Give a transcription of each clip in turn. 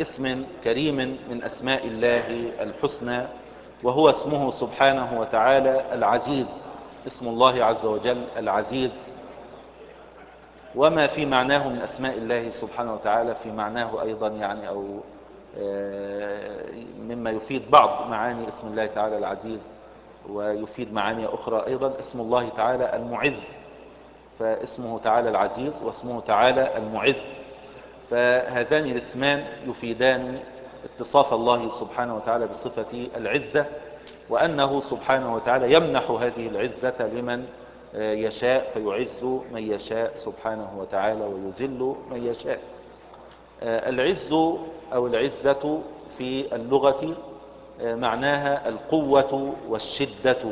اسم كريم من أسماء الله الحسنى وهو اسمه سبحانه وتعالى العزيز اسم الله عز وجل العزيز. وما في معناه من أسماء الله سبحانه وتعالى في معناه أيضا يعني أو مما يفيد بعض معاني اسم الله تعالى العزيز ويفيد معاني أخرى أيضا اسم الله تعالى المعز. فاسمه تعالى العزيز واسمه تعالى المعز. فهذان الاسمان يفيدان اتصاف الله سبحانه وتعالى بصفة العزة وأنه سبحانه وتعالى يمنح هذه العزة لمن يشاء فيعز من يشاء سبحانه وتعالى ويذل من يشاء. العز أو العزة في اللغة معناها القوة والشدة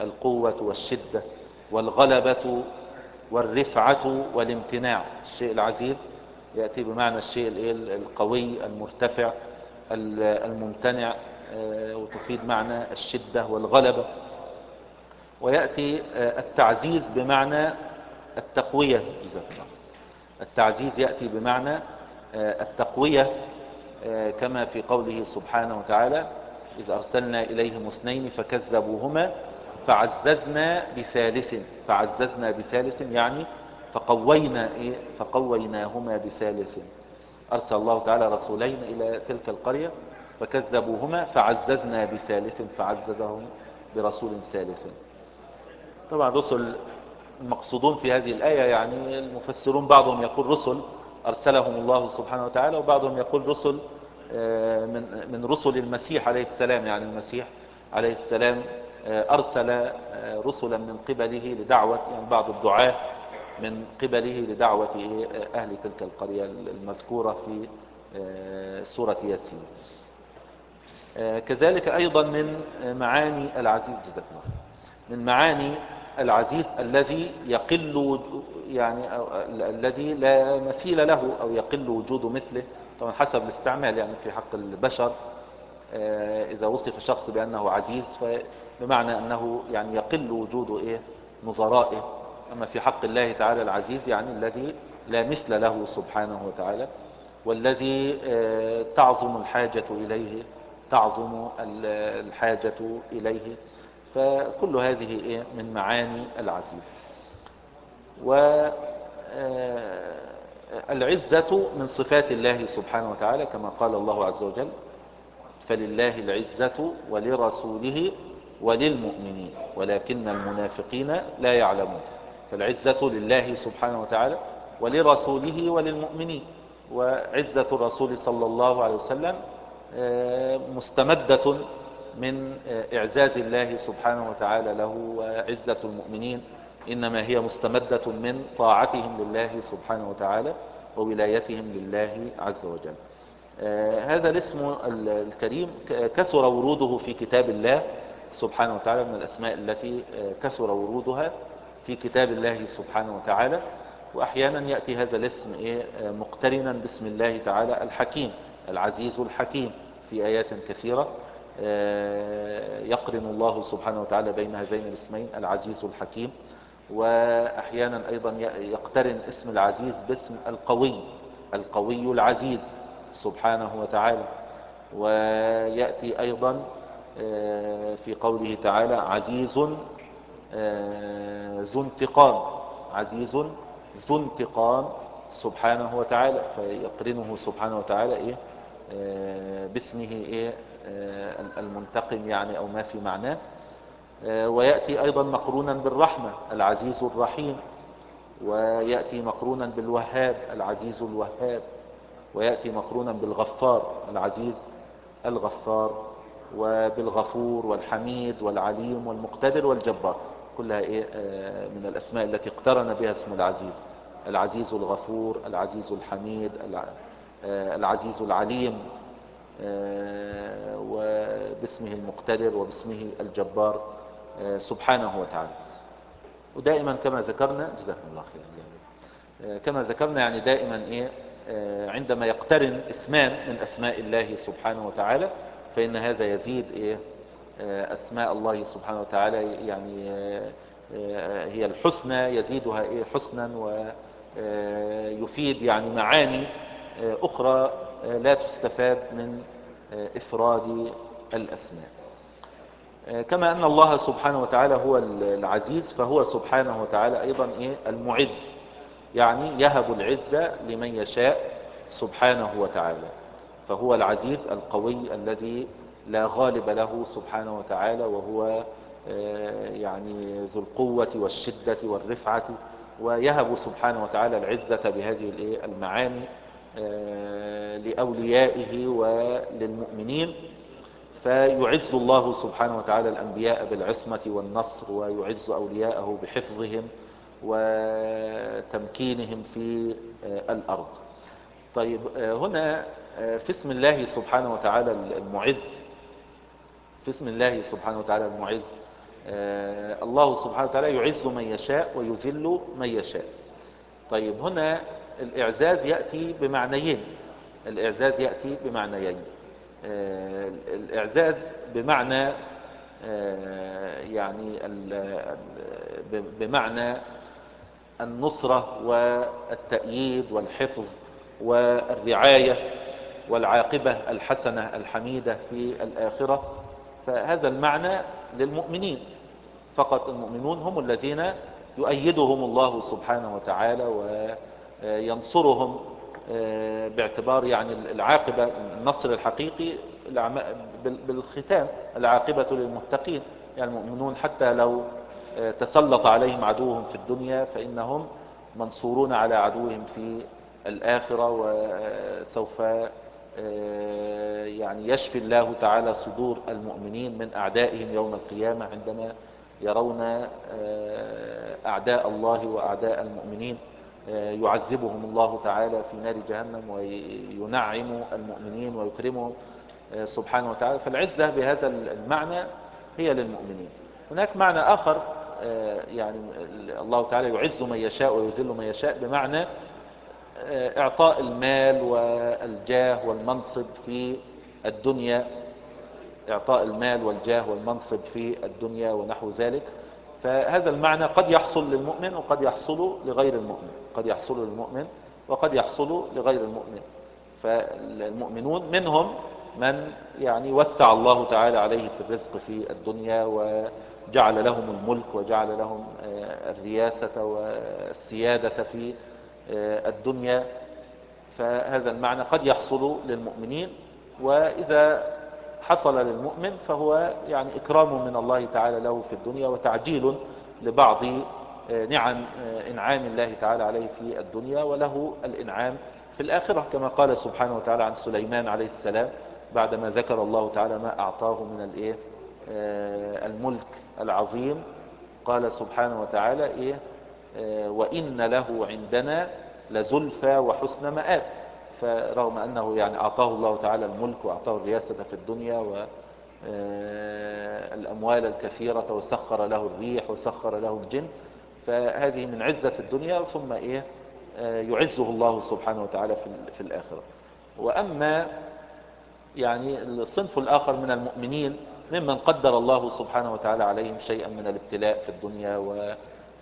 القوة والشدة والغلبة والرفعة والامتناع. الشيء العزيز يأتي بمعنى الشيء القوي المرتفع الممتنع وتفيد معنى الشدة والغلبة. ويأتي التعزيز بمعنى التقوية. التعزيز يأتي بمعنى التقوية كما في قوله سبحانه وتعالى إذ أرسلنا إليهم اثنين فكذبوهما فعززنا بثالث. فعززنا بثالث يعني فقوينا إيه؟ فقويناهما بثالث. أرسل الله تعالى رسولين إلى تلك القرية فكذبوهما فعززنا بثالث فعززهم برسول ثالث. طبعا رسل المقصودون في هذه الآية يعني المفسرون بعضهم يقول رسل أرسلهم الله سبحانه وتعالى وبعضهم يقول رسل من من رسل المسيح عليه السلام. يعني المسيح عليه السلام أرسل رسلا من قبله لدعوة يعني بعض الدعاة من قبله لدعوة أهل تلك القرية المذكورة في سورة ياسين. كذلك أيضا من معاني العزيز جزاكم من معاني العزيز الذي يقل يعني الذي لا مثيل له أو يقل وجود مثله طبعا حسب الاستعمال يعني في حق البشر. إذا وصف شخص بأنه عزيز فبمعنى أنه يعني يقل وجود إيه؟ نظرائه. أما في حق الله تعالى العزيز يعني الذي لا مثل له سبحانه وتعالى والذي تعظم الحاجة إليه تعظم الحاجة إليه فكل هذه إيه؟ من معاني العزيز. والعزة من صفات الله سبحانه وتعالى كما قال الله عز وجل فلله العزة ولرسوله وللمؤمنين ولكن المنافقين لا يعلمون فالعزة لله سبحانه وتعالى ولرسوله وللمؤمنين. وعزة الرسول صلى الله عليه وسلم مستمدة من إعزاز الله سبحانه وتعالى له وعزة المؤمنين. إنما هي مستمدة من طاعتهم لله سبحانه وتعالى وولايتهم لله عز وجل. هذا الاسم الكريم كثر وروده في كتاب الله سبحانه وتعالى من الأسماء التي كثر ورودها. في كتاب الله سبحانه وتعالى وأحيانا يأتي هذا الاسم مقترنا باسم الله تعالى الحكيم العزيز الحكيم في آيات كثيرة يقرن الله سبحانه وتعالى بين هذين الاسمين العزيز الحكيم وأحيانا أيضا يقترن اسم العزيز باسم القوي القوي العزيز سبحانه وتعالى ويأتي أيضا في قوله تعالى عزيز ذو انتقام. عزيز ذو انتقام سبحانه وتعالى فيقرنه سبحانه وتعالى إيه؟ باسمه إيه؟ المنتقم يعني أو ما في معناه. ويأتي أيضا مقرونا بالرحمة العزيز الرحيم. ويأتي مقرونا بالوهاب العزيز الوهاب. ويأتي مقرونا بالغفار العزيز الغفار. وبالغفور والحميد والعليم والمقتدر والجبار. كلها إيه من الأسماء التي اقترن بها اسم العزيز. العزيز الغفور العزيز الحميد العزيز العليم وباسمه المقتدر وباسمه الجبار سبحانه وتعالى. ودائما كما ذكرنا جزاكم الله خير كما ذكرنا يعني دائما إيه عندما يقترن اسمان من أسماء الله سبحانه وتعالى فإن هذا يزيد إيه أسماء الله سبحانه وتعالى يعني هي الحسنى يزيدها إيه؟ حسنا ويفيد يعني معاني أخرى لا تستفاد من إفراد الأسماء. كما أن الله سبحانه وتعالى هو العزيز فهو سبحانه وتعالى أيضا إيه؟ المعز يعني يهب العزة لمن يشاء سبحانه وتعالى فهو العزيز القوي الذي لا غالب له سبحانه وتعالى وهو يعني ذو القوة والشدة والرفعة ويهب سبحانه وتعالى العزة بهذه المعاني لأوليائه وللمؤمنين. فيعز الله سبحانه وتعالى الأنبياء بالعصمة والنصر ويعز أولياءه بحفظهم وتمكينهم في الأرض. طيب هنا في اسم الله سبحانه وتعالى المعز في اسم الله سبحانه وتعالى المعز. الله سبحانه وتعالى يعز من يشاء ويذل من يشاء. طيب هنا الإعزاز يأتي بمعنيين. الإعزاز يأتي بمعنيين. الإعزاز بمعنى يعني بمعنى النصرة والتأييد والحفظ والرعاية والعاقبة الحسنة الحميدة في الآخرة. فهذا المعنى للمؤمنين. فقط المؤمنون هم الذين يؤيدهم الله سبحانه وتعالى وينصرهم باعتبار يعني العاقبة النصر الحقيقي بالختام العاقبة للمتقين. يعني المؤمنون حتى لو تسلط عليهم عدوهم في الدنيا فإنهم منصورون على عدوهم في الآخرة وسوف يعني يشفي الله تعالى صدور المؤمنين من أعدائهم يوم القيامة عندما يرون أعداء الله وأعداء المؤمنين يعذبهم الله تعالى في نار جهنم وينعم المؤمنين ويكرمهم سبحانه وتعالى. فالعزة بهذا المعنى هي للمؤمنين. هناك معنى آخر يعني الله تعالى يعز من يشاء ويذل من يشاء بمعنى إعطاء المال والجاه والمنصب في الدنيا. إعطاء المال والجاه والمنصب في الدنيا ونحو ذلك. فهذا المعنى قد يحصل للمؤمن وقد يحصل لغير المؤمن. قد يحصل للمؤمن وقد يحصل لغير المؤمن. فالمؤمنون منهم من يعني وسع الله تعالى عليه في الرزق في الدنيا وجعل لهم الملك وجعل لهم الرياسة والسيادة في الدنيا فهذا المعنى قد يحصل للمؤمنين وإذا حصل للمؤمن فهو يعني إكرام من الله تعالى له في الدنيا وتعجيل لبعض نعم إنعام الله تعالى عليه في الدنيا وله الإنعام في الآخرة كما قال سبحانه وتعالى عن سليمان عليه السلام بعدما ذكر الله تعالى ما أعطاه من الإيه الملك العظيم قال سبحانه وتعالى إيه وإن له عندنا لزلفى وحسن مآب. فرغم أنه يعني أعطاه الله تعالى الملك وأعطاه الرياسة في الدنيا والأموال الكثيرة وسخر له الريح وسخر له الجن فهذه من عزة الدنيا ثم إيه يعزه الله سبحانه وتعالى في الآخرة. وأما يعني الصنف الآخر من المؤمنين ممن قدر الله سبحانه وتعالى عليهم شيئا من الابتلاء في الدنيا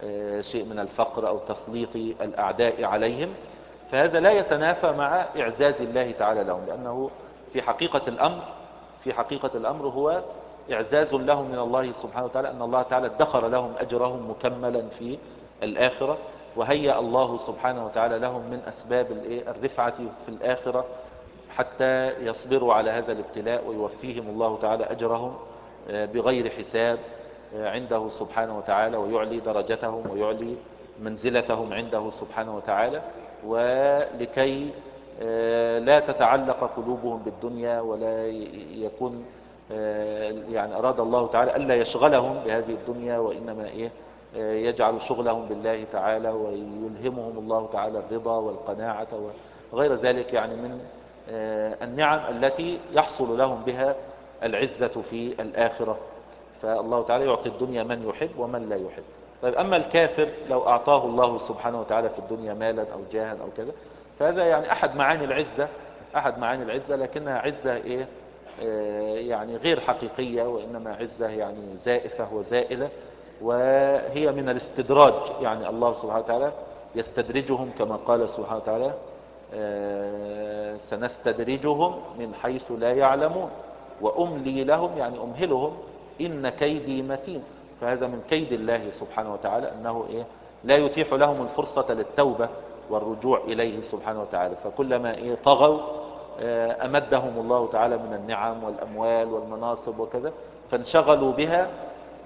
وشيء من الفقر أو تسليط الأعداء عليهم فهذا لا يتنافى مع إعزاز الله تعالى لهم لأنه في حقيقة الأمر في حقيقة الأمر هو إعزاز لهم من الله سبحانه وتعالى أن الله تعالى ادخر لهم أجرهم مكملا في الآخرة وهيأ الله سبحانه وتعالى لهم من أسباب الرفعة في الآخرة حتى يصبروا على هذا الابتلاء ويوفيهم الله تعالى أجرهم بغير حساب عنده سبحانه وتعالى ويعلي درجتهم ويعلي منزلتهم عنده سبحانه وتعالى ولكي لا تتعلق قلوبهم بالدنيا ولا يكون يعني أراد الله تعالى ألا يشغلهم بهذه الدنيا وإنما إيه يجعل شغلهم بالله تعالى ويلهمهم الله تعالى الرضا والقناعة وغير ذلك يعني من النعم التي يحصل لهم بها العزة في الآخرة. فالله تعالى يعطي الدنيا من يحب ومن لا يحب. طيب أما الكافر لو أعطاه الله سبحانه وتعالى في الدنيا مالا أو جاها أو كذا فهذا يعني أحد معاني العزة أحد معاني العزة لكنها عزة إيه؟ آه، يعني غير حقيقية وإنما عزة يعني زائفة وزائلة وهي من الاستدراج. يعني الله سبحانه وتعالى يستدرجهم كما قال سبحانه وتعالى آه، سنستدرجهم من حيث لا يعلمون وأملي لهم يعني أمهلهم إن كيدي متين. فهذا من كيد الله سبحانه وتعالى أنه إيه؟ لا يتيح لهم الفرصة للتوبة والرجوع إليه سبحانه وتعالى. فكلما إيه؟ طغوا آه، أمدهم الله تعالى من النعم والأموال والمناصب وكذا فانشغلوا بها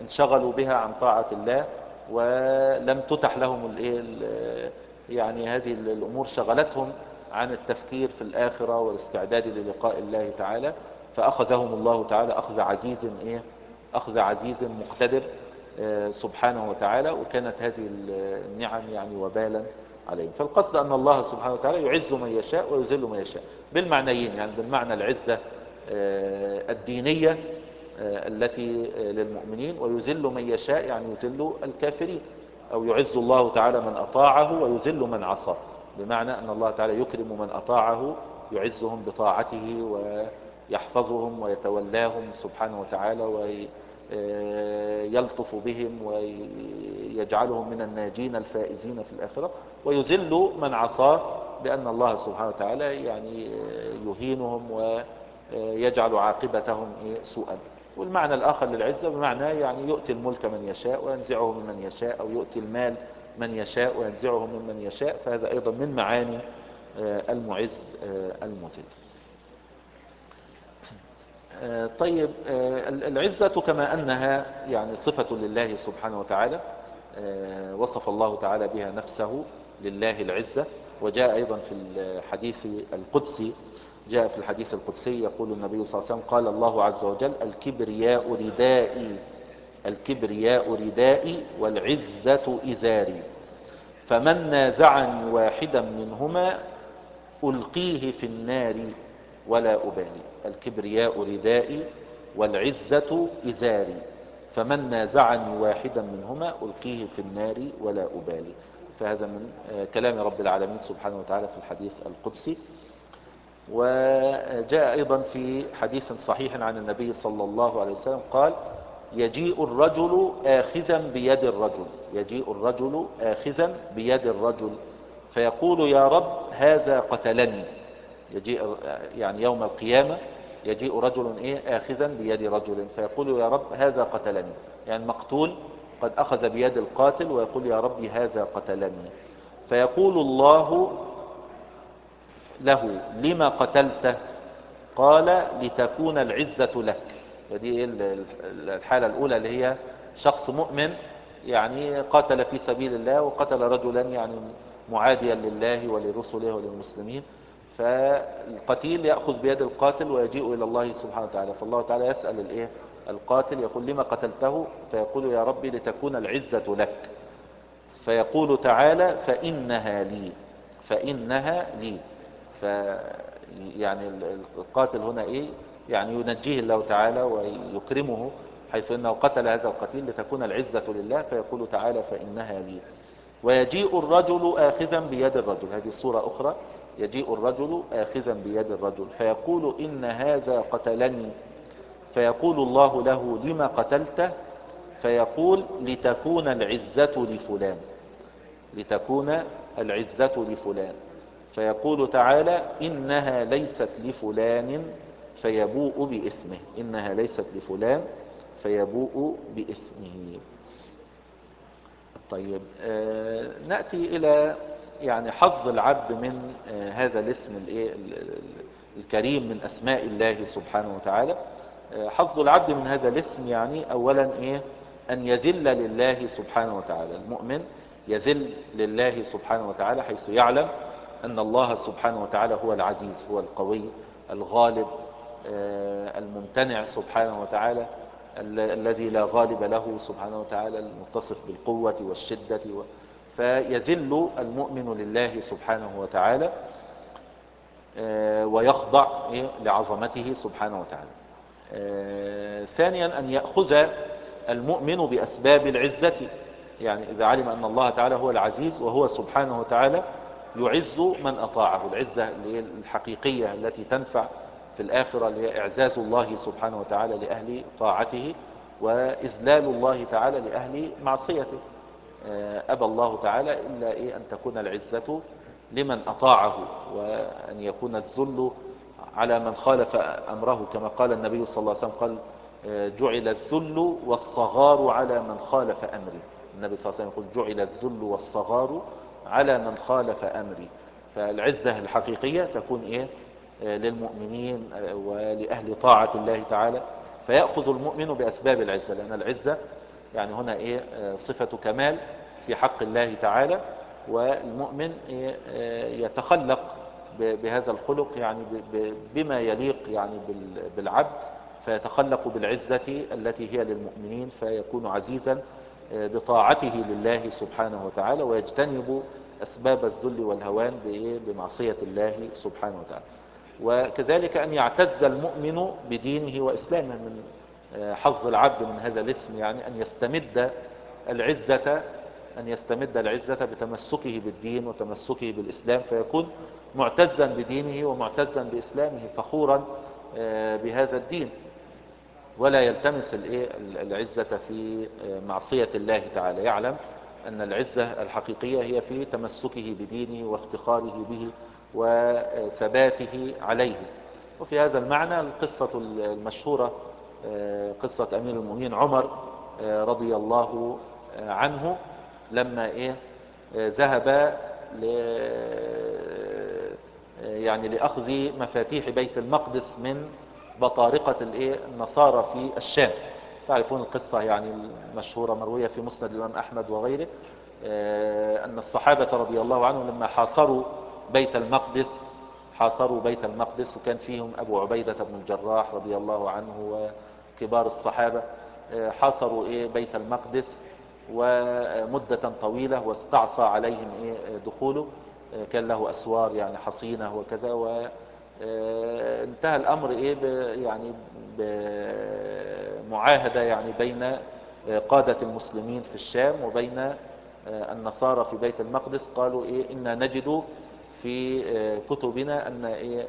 انشغلوا بها عن طاعة الله ولم تتح لهم الايه يعني هذه الأمور شغلتهم عن التفكير في الآخرة والاستعداد للقاء الله تعالى. فأخذهم الله تعالى أخذ عزيز إيه؟ أخذ عزيز مقتدر آه، سبحانه وتعالى وكانت هذه النعم يعني وبالا عليهم فالقصد أن الله سبحانه وتعالى يعز من يشاء ويذل من يشاء. بالمعنيين يعني بالمعنى العزة آه، الدينية آه، التي للمؤمنين ويذل من يشاء يعني يذل الكافرين. أو يعز الله تعالى من أطاعه ويذل من عصاه. بمعنى أن الله تعالى يكرم من أطاعه يعزهم بطاعته ويحفظهم ويتولاهم سبحانه وتعالى ويلطف بهم ويجعلهم من الناجين الفائزين في الآخرة ويذل من عصاه لأن الله سبحانه وتعالى يعني يهينهم ويجعل عاقبتهم سوءا. والمعنى الآخر للعزة بمعنى يعني يؤتي الملك من يشاء وينزعه ممن يشاء أو يؤتي المال من يشاء وينزعه ممن يشاء فهذا أيضا من معاني آه، المعز آه، المذل. آه، طيب العزة كما أنها يعني صفة لله سبحانه وتعالى وصف الله تعالى بها نفسه لله العزة. وجاء أيضا في الحديث القدسي جاء في الحديث القدسي يقول النبي صلى الله عليه وسلم قال الله عز وجل الكبرياء ردائي الكبرياء ردائي والعزة إزاري. فمن نازعني واحدا منهما ألقيه في النار ولا أبالي. الكبرياء ردائي والعزة إزاري. فمن نازعني واحدا منهما ألقيه في النار ولا أبالي. فهذا من آه، كلام رب العالمين سبحانه وتعالى في الحديث القدسي. وجاء أيضا في حديث صحيح عن النبي صلى الله عليه وسلم قال يجيء الرجل آخذا بيد الرجل. يجيء الرجل آخذا بيد الرجل. فيقول يا رب هذا قتلني. يجيء يعني يوم القيامة يجيء رجل إيه؟ آخذا بيد رجل. فيقول يا رب هذا قتلني. يعني مقتول قد أخذ بيد القاتل ويقول يا ربي هذا قتلني. فيقول الله له لما قتلته؟ قال لتكون العزة لك. ودي الحالة الأولى اللي هي شخص مؤمن يعني قاتل في سبيل الله وقتل رجلا يعني معاديا لله ولرسله وللمسلمين. فالقتيل يأخذ بيد القاتل ويجيء إلى الله سبحانه وتعالى فالله تعالى يسأل الإيه؟ القاتل يقول لما قتلته؟ فيقول يا ربي لتكون العزة لك. فيقول تعالى فإنها لي فإنها لي. ف يعني القاتل هنا إيه؟ يعني ينجيه الله تعالى ويكرمه حيث إنه قتل هذا القتيل لتكون العزة لله فيقول تعالى فإنها لي. ويجيء الرجل آخذا بيد الرجل. هذه صورة أخرى. يجيء الرجل آخذا بيد الرجل. فيقول إن هذا قتلني. فيقول الله له لما قتلته؟ فيقول لتكون العزة لفلان. لتكون العزة لفلان. فيقول تعالى إنها ليست لفلان فيبوء باسمه. إنها ليست لفلان فيبوء باسمه. طيب آه نأتي إلى يعني حظ العبد من آه هذا الاسم الكريم من أسماء الله سبحانه وتعالى. آه حظ العبد من هذا الاسم يعني أولا إيه؟ أن يذل لله سبحانه وتعالى. المؤمن يذل لله سبحانه وتعالى حيث يعلم أن الله سبحانه وتعالى هو العزيز هو القوي الغالب آه، الممتنع سبحانه وتعالى الذي لا غالب له سبحانه وتعالى المتصف بالقوة والشدة فيذل المؤمن لله سبحانه وتعالى ويخضع لعظمته سبحانه وتعالى. ثانيا أن يأخذ المؤمن بأسباب العزة. يعني إذا علم أن الله تعالى هو العزيز وهو سبحانه وتعالى يعز من أطاعه. العزة الحقيقية التي تنفع في الآخرة لإعزاز الله سبحانه وتعالى لأهل طاعته وإذلال الله تعالى لأهل معصيته. أبى الله تعالى إلا إيه أن تكون العزة لمن أطاعه وأن يكون الذل على من خالف أمره كما قال النبي صلى الله عليه وسلم قال جعل الذل والصغار على من خالف أمري. النبي صلى الله عليه وسلم يقول جعل الذل والصغار على من خالف أمري. فالعزة الحقيقية تكون إيه؟ للمؤمنين ولأهل طاعة الله تعالى. فيأخذ المؤمن بأسباب العزة لأن العزة يعني هنا إيه صفة كمال في حق الله تعالى والمؤمن إيه يتخلق بهذا الخلق يعني بما يليق يعني بالعبد فيتخلق بالعزة التي هي للمؤمنين فيكون عزيزا بطاعته لله سبحانه وتعالى ويجتنب أسباب الذل والهوان بمعصية الله سبحانه وتعالى. وكذلك أن يعتز المؤمن بدينه وإسلامه من حظ العبد من هذا الاسم يعني أن يستمد العزة أن يستمد العزة بتمسكه بالدين وتمسكه بالإسلام فيكون معتزا بدينه ومعتزا بإسلامه فخورا بهذا الدين. ولا يلتمس العزة في معصية الله تعالى. يعلم أن العزة الحقيقية هي في تمسكه بدينه وافتخاره به وثباته عليه. وفي هذا المعنى القصة المشهورة قصة أمير المؤمنين عمر رضي الله عنه لما إيه ذهب ل يعني لأخذ مفاتيح بيت المقدس من بطارقة الإيه النصارى في الشام. تعرفون القصة يعني المشهورة مروية في مسند الإمام أحمد وغيره أن الصحابة رضي الله عنهم لما حاصروا بيت المقدس حاصروا بيت المقدس وكان فيهم أبو عبيدة بن الجراح رضي الله عنه وكبار الصحابة حاصروا إيه بيت المقدس ومدة طويلة واستعصى عليهم إيه دخوله. كان له أسوار يعني حصينة وكذا وانتهى الأمر إيه يعني بمعاهدة يعني بين قادة المسلمين في الشام وبين النصارى في بيت المقدس. قالوا إيه إنا نجد في كتبنا أن إيه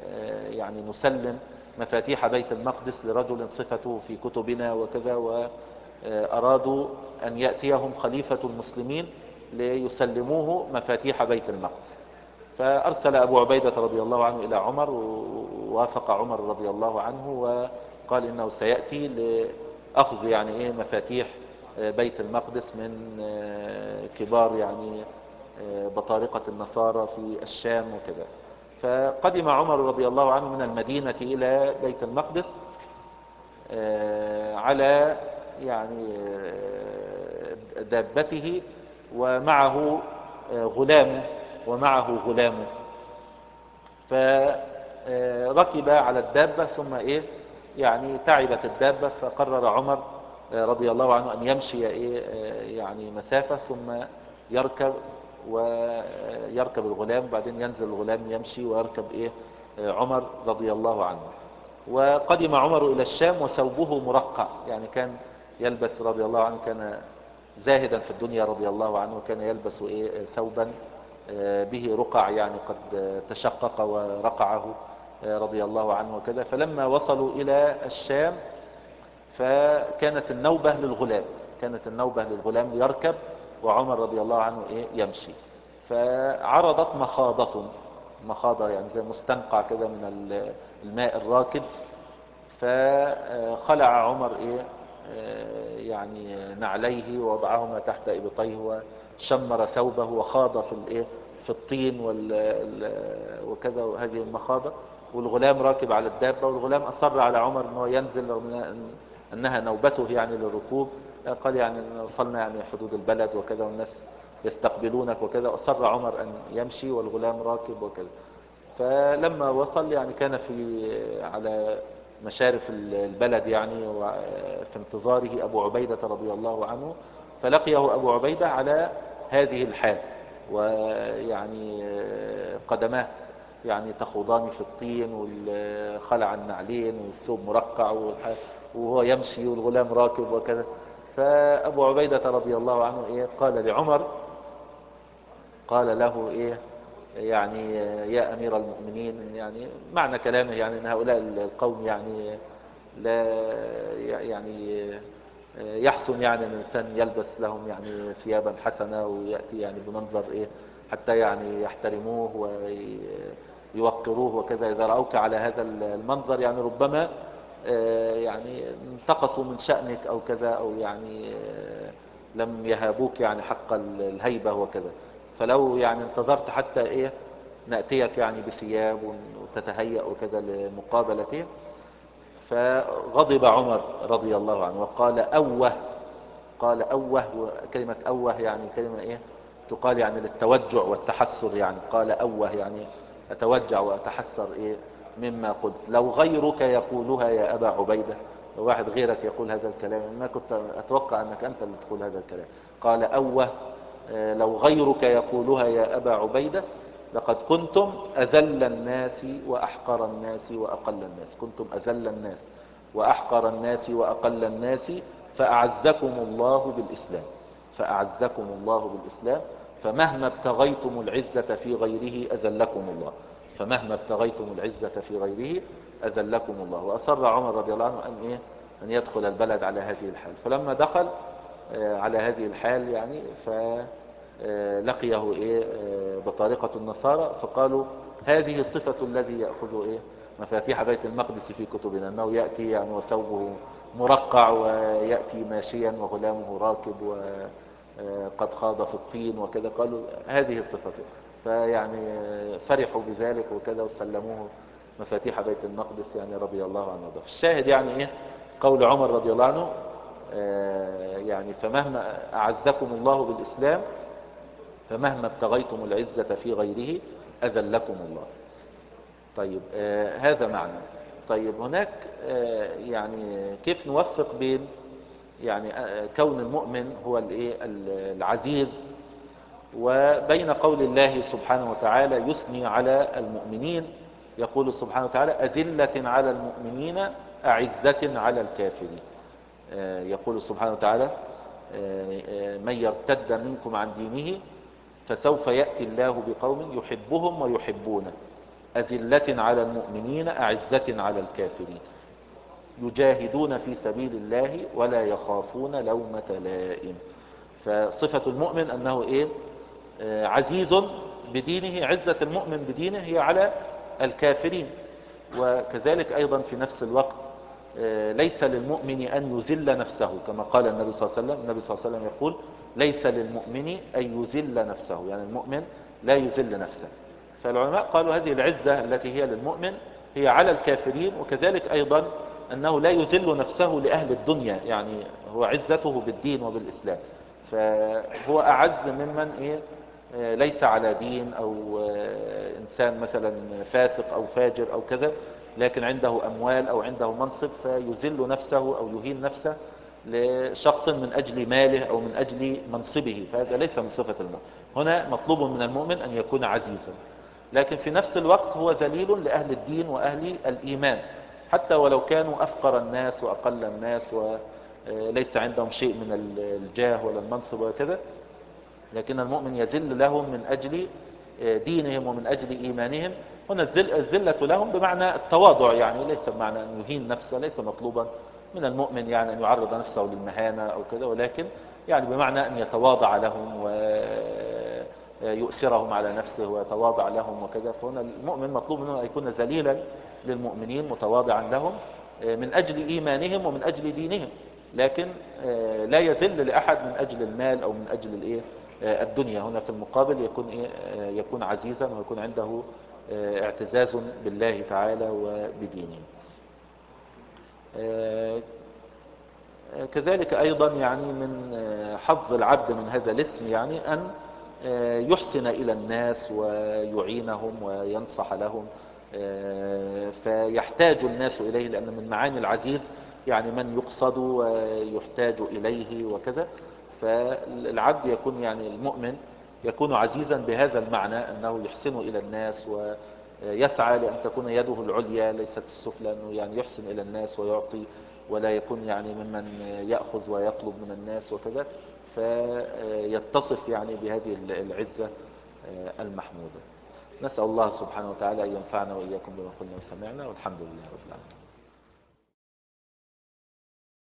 يعني نسلم مفاتيح بيت المقدس لرجل صفته في كتبنا وكذا وأرادوا أن يأتيهم خليفة المسلمين ليسلموه مفاتيح بيت المقدس. فأرسل أبو عبيدة رضي الله عنه إلى عمر ووافق عمر رضي الله عنه وقال إنه سيأتي لأخذ يعني إيه مفاتيح بيت المقدس من كبار يعني بطارقة النصارى في الشام وكذا. فقدم عمر رضي الله عنه من المدينة إلى بيت المقدس على يعني دابته ومعه غلامه ومعه غلامه. فركب على الدابة ثم إيه يعني تعبت الدابة فقرر عمر رضي الله عنه أن يمشي إيه يعني مسافة ثم يركب ويركب الغلام وبعدين ينزل الغلام يمشي ويركب إيه؟ عمر رضي الله عنه. وقدم عمر إلى الشام وثوبه مرقع يعني كان يلبس رضي الله عنه كان زاهدا في الدنيا رضي الله عنه كان يلبس إيه؟ ثوبا به رقع يعني قد تشقق ورقعه رضي الله عنه وكذا. فلما وصلوا إلى الشام فكانت النوبة للغلام كانت النوبة للغلام ليركب وعمر رضي الله عنه إيه؟ يمشي. فعرضت مخاضة مخاضة يعني زي مستنقع كده من الماء الراكد. فخلع عمر إيه؟ يعني نعليه ووضعهما تحت إبطيه وشمر ثوبه وخاض في الايه في الطين وكذا وهذه المخاضة. والغلام راكب على الدابة والغلام أصر على عمر أنه ينزل رغم أنها نوبته يعني للركوب. قال يعني وصلنا يعني حدود البلد وكذا والناس يستقبلونك وكذا. أصر عمر أن يمشي والغلام راكب وكذا. فلما وصل يعني كان في على مشارف البلد يعني في انتظاره أبو عبيدة رضي الله عنه. فلقيه أبو عبيدة على هذه الحال. ويعني قدماه يعني تخوضان في الطين والخلع النعلين والثوب مرقع وهو يمشي والغلام راكب وكذا. فأبو عبيدة رضي الله عنه إيه قال لعمر قال له إيه يعني يا أمير المؤمنين يعني معنى كلامه يعني أن هؤلاء القوم يعني لا يعني يحسن يعني أن الإنسان يلبس لهم يعني ثيابا حسنة ويأتي يعني بمنظر إيه حتى يعني يحترموه ويوقروه وكذا. إذا رأوك على هذا المنظر يعني ربما يعني انتقصوا من شأنك أو كذا أو يعني آه، لم يهابوك يعني حق الهيبة وكذا. فلو يعني انتظرت حتى إيه نأتيك يعني بثياب وتتهيأ وكذا لمقابلته. فغضب عمر رضي الله عنه وقال أوه قال أوه كلمة أوه يعني كلمة إيه تقال يعني للتوجع والتحسر يعني. قال أوه يعني أتوجع وأتحسر إيه مما قلت. لو غيرك يقولها يا أبا عبيدة لو واحد غيرك يقول هذا الكلام ما كنت أتوقع أنك أنت اللي تقول هذا الكلام. قال أوه آه، لو غيرك يقولها يا أبا عبيدة لقد كنتم أذل الناس وأحقر الناس وأقل الناس. كنتم أذل الناس وأحقر الناس وأقل الناس فأعزكم الله بالإسلام. فأعزكم الله بالإسلام فمهما ابتغيتم العزة في غيره أذلكم الله. فمهما ابتغيتم العزة في غيره أذلكم الله. وأصر عمر رضي الله عنه أن, إيه؟ أن يدخل البلد على هذه الحال. فلما دخل آه، على هذه الحال يعني فلقيه إيه؟ آه، بطريقة النصارى فقالوا هذه صفة الذي يأخذ إيه؟ مفاتيح بيت المقدس في كتبنا أنه يأتي يعني وثوبه مرقع ويأتي ماشيا وغلامه راكب وقد خاض في الطين وكذا. قالوا هذه صفته فيعني فرحوا بذلك وكذا وسلموه مفاتيح بيت المقدس يعني رضي الله عنه. وارضاه الشاهد يعني إيه؟ قول عمر رضي الله عنه آه، يعني فمهما أعزكم الله بالإسلام فمهما ابتغيتم العزة في غيره أذلكم الله. طيب آه هذا معنى. طيب هناك آه يعني كيف نوفق بين يعني كون المؤمن هو العزيز وبين قول الله سبحانه وتعالى يثني على المؤمنين يقول سبحانه وتعالى أذلة على المؤمنين أعزة على الكافرين. آه يقول سبحانه وتعالى آه، آه، من يرتد منكم عن دينه فسوف يأتي الله بقوم يحبهم ويحبونه. أذلة على المؤمنين أعزة على الكافرين. يجاهدون في سبيل الله ولا يخافون لومة لائم. فصفة المؤمن أنه إيه؟ عزيز بدينه عزة المؤمن بدينه هي على الكافرين. وكذلك أيضا في نفس الوقت آه، ليس للمؤمن أن يذل نفسه كما قال النبي صلى الله عليه وسلم النبي صلى الله عليه وسلم يقول ليس للمؤمن أن يذل نفسه. يعني المؤمن لا يذل نفسه. فالعلماء قالوا هذه العزة التي هي للمؤمن هي على الكافرين وكذلك أيضا أنه لا يذل نفسه لأهل الدنيا يعني هو عزته بالدين وبالإسلام. فهو أعز ممن إيه؟ ليس على دين أو آه، إنسان مثلا فاسق أو فاجر أو كذا لكن عنده أموال أو عنده منصب فيذل نفسه أو يهين نفسه لشخص من أجل ماله أو من أجل منصبه. فهذا ليس من صفة المؤمن. هنا مطلوب من المؤمن أن يكون عزيزا. لكن في نفس الوقت هو ذليل لأهل الدين وأهل الإيمان. حتى ولو كانوا أفقر الناس وأقل الناس وليس عندهم شيء من الجاه ولا المنصب وكذا لكن المؤمن يذل لهم من أجل دينهم ومن أجل إيمانهم. هنا الذل- الذلة لهم بمعنى التواضع يعني ليس بمعنى أن يهين نفسه ليس مطلوبا من المؤمن يعني أن يعرض نفسه للمهانة أو كذا ولكن يعني بمعنى أن يتواضع لهم ويؤثرهم على نفسه ويتواضع لهم وكذا. فهنا المؤمن مطلوب منه أن يكون ذليلا للمؤمنين متواضعا لهم من أجل إيمانهم ومن أجل دينهم. لكن لا يذل لأحد من أجل المال أو من أجل الإيه؟ الدنيا. هنا في المقابل يكون إيه يكون عزيزا ويكون عنده اعتزاز بالله تعالى وبدينه. كذلك أيضا يعني من حظ العبد من هذا الاسم يعني أن يحسن إلى الناس ويعينهم وينصح لهم. فيحتاج الناس إليه لأن من معاني العزيز يعني من يقصد ويحتاج إليه وكذا. فالعبد يكون يعني المؤمن يكون عزيزا بهذا المعنى أنه يحسن إلى الناس يسعى لأن تكون يده العليا ليست السفلى أنه يعني يحسن إلى الناس ويعطي ولا يكون يعني ممن يأخذ ويطلب من الناس وكذا فيتصف يعني بهذه العزة المحمودة. نسأل الله سبحانه وتعالى أن ينفعنا وإياكم بما قلنا وسمعنا والحمد لله رب العالمين.